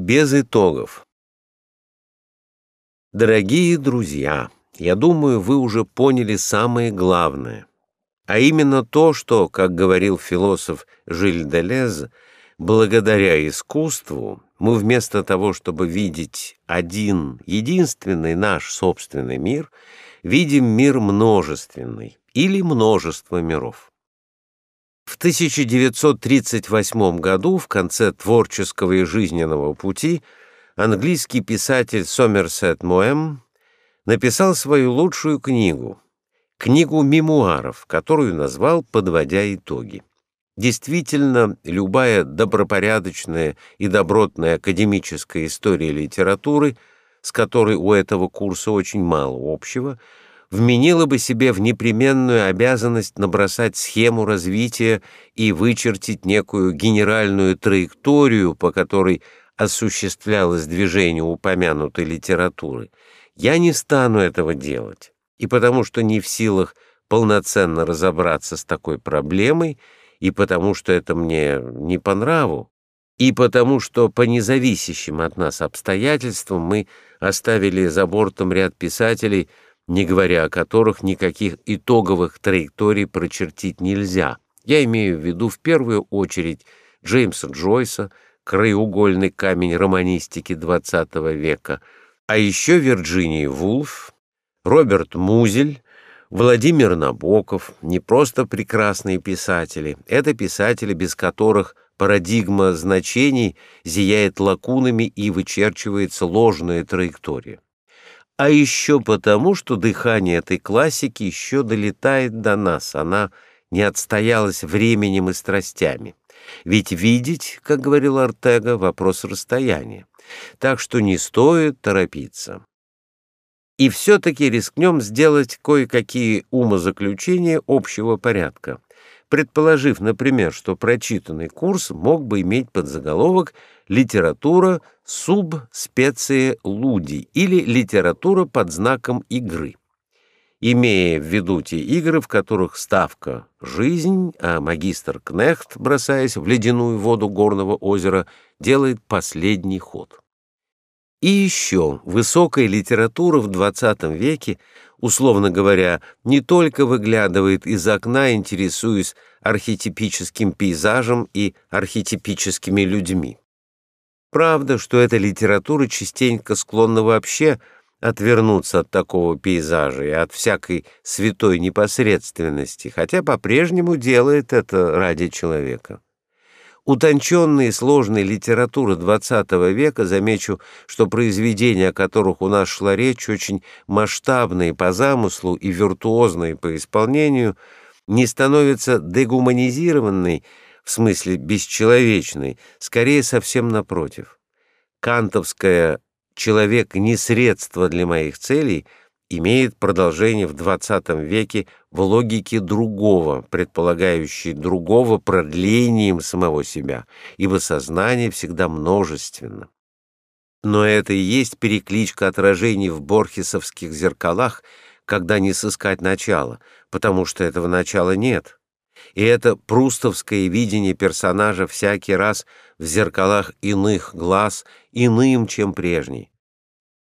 Без итогов. Дорогие друзья, я думаю, вы уже поняли самое главное, а именно то, что, как говорил философ Жиль Делез, благодаря искусству мы вместо того, чтобы видеть один, единственный наш собственный мир, видим мир множественный или множество миров. В 1938 году, в конце творческого и жизненного пути, английский писатель Сомерсет Моэм написал свою лучшую книгу, книгу мемуаров, которую назвал «Подводя итоги». Действительно, любая добропорядочная и добротная академическая история литературы, с которой у этого курса очень мало общего, вменила бы себе в непременную обязанность набросать схему развития и вычертить некую генеральную траекторию, по которой осуществлялось движение упомянутой литературы. Я не стану этого делать, и потому что не в силах полноценно разобраться с такой проблемой, и потому что это мне не по нраву, и потому что по независящим от нас обстоятельствам мы оставили за бортом ряд писателей, не говоря о которых никаких итоговых траекторий прочертить нельзя. Я имею в виду в первую очередь Джеймса Джойса, краеугольный камень романистики XX века, а еще Вирджинии Вулф, Роберт Музель, Владимир Набоков, не просто прекрасные писатели, это писатели, без которых парадигма значений зияет лакунами и вычерчивается ложная траектория а еще потому, что дыхание этой классики еще долетает до нас, она не отстоялась временем и страстями. Ведь видеть, как говорил Артега, вопрос расстояния. Так что не стоит торопиться. И все-таки рискнем сделать кое-какие умозаключения общего порядка предположив, например, что прочитанный курс мог бы иметь подзаголовок «Литература субспеции луди» или «Литература под знаком игры», имея в виду те игры, в которых ставка — жизнь, а магистр Кнехт, бросаясь в ледяную воду горного озера, делает последний ход. И еще высокая литература в XX веке условно говоря, не только выглядывает из окна, интересуясь архетипическим пейзажем и архетипическими людьми. Правда, что эта литература частенько склонна вообще отвернуться от такого пейзажа и от всякой святой непосредственности, хотя по-прежнему делает это ради человека утонченной и сложной литературы XX века, замечу, что произведения, о которых у нас шла речь, очень масштабные по замыслу и виртуозные по исполнению, не становятся дегуманизированной, в смысле бесчеловечной, скорее совсем напротив. Кантовская «человек не средство для моих целей» имеет продолжение в XX веке в логике другого, предполагающей другого продлением самого себя, ибо сознание всегда множественно. Но это и есть перекличка отражений в борхесовских зеркалах, когда не сыскать начала, потому что этого начала нет. И это прустовское видение персонажа всякий раз в зеркалах иных глаз иным, чем прежний.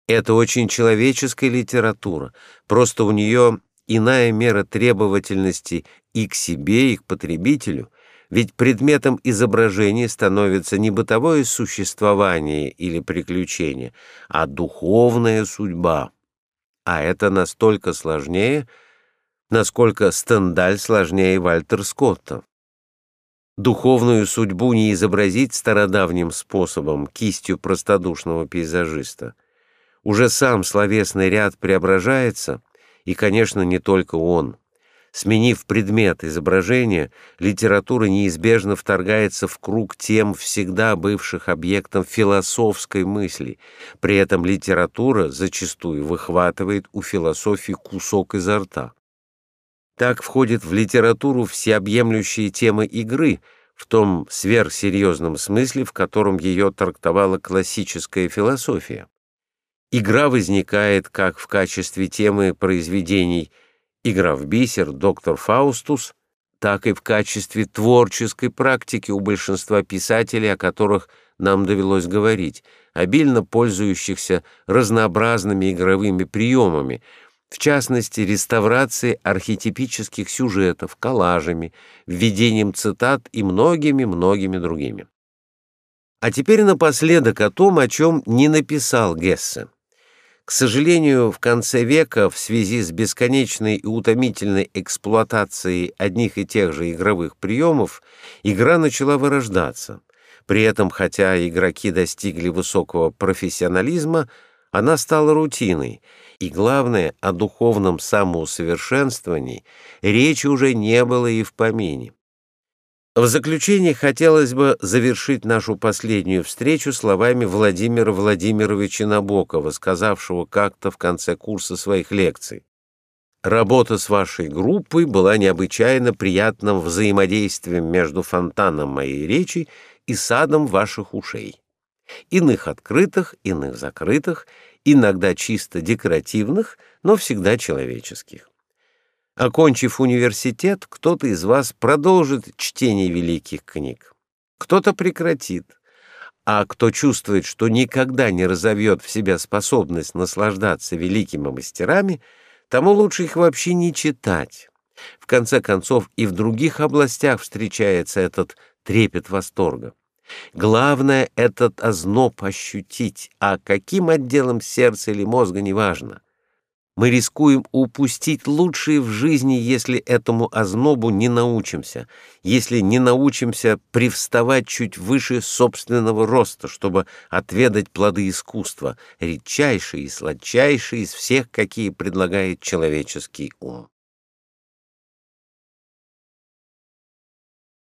Это очень человеческая литература, просто у нее иная мера требовательности и к себе, и к потребителю, ведь предметом изображения становится не бытовое существование или приключение, а духовная судьба. А это настолько сложнее, насколько Стендаль сложнее Вальтер Скотта. Духовную судьбу не изобразить стародавним способом, кистью простодушного пейзажиста — уже сам словесный ряд преображается, и, конечно, не только он. Сменив предмет изображения, литература неизбежно вторгается в круг тем, всегда бывших объектом философской мысли. При этом литература зачастую выхватывает у философии кусок изо рта. Так входит в литературу всеобъемлющие темы игры в том сверхсерьезном смысле, в котором ее трактовала классическая философия. Игра возникает как в качестве темы произведений «Игра в бисер», «Доктор Фаустус», так и в качестве творческой практики у большинства писателей, о которых нам довелось говорить, обильно пользующихся разнообразными игровыми приемами, в частности, реставрацией архетипических сюжетов, коллажами, введением цитат и многими-многими другими. А теперь напоследок о том, о чем не написал Гессе. К сожалению, в конце века в связи с бесконечной и утомительной эксплуатацией одних и тех же игровых приемов игра начала вырождаться. При этом, хотя игроки достигли высокого профессионализма, она стала рутиной, и главное, о духовном самоусовершенствовании речи уже не было и в помине. В заключение хотелось бы завершить нашу последнюю встречу словами Владимира Владимировича Набокова, сказавшего как-то в конце курса своих лекций. Работа с вашей группой была необычайно приятным взаимодействием между фонтаном моей речи и садом ваших ушей. Иных открытых, иных закрытых, иногда чисто декоративных, но всегда человеческих. Окончив университет, кто-то из вас продолжит чтение великих книг, кто-то прекратит, а кто чувствует, что никогда не разовьет в себя способность наслаждаться великими мастерами, тому лучше их вообще не читать. В конце концов, и в других областях встречается этот трепет восторга. Главное — этот озноб ощутить, а каким отделом сердца или мозга — неважно мы рискуем упустить лучшее в жизни, если этому ознобу не научимся, если не научимся привставать чуть выше собственного роста, чтобы отведать плоды искусства, редчайшие и сладчайшие из всех, какие предлагает человеческий ум.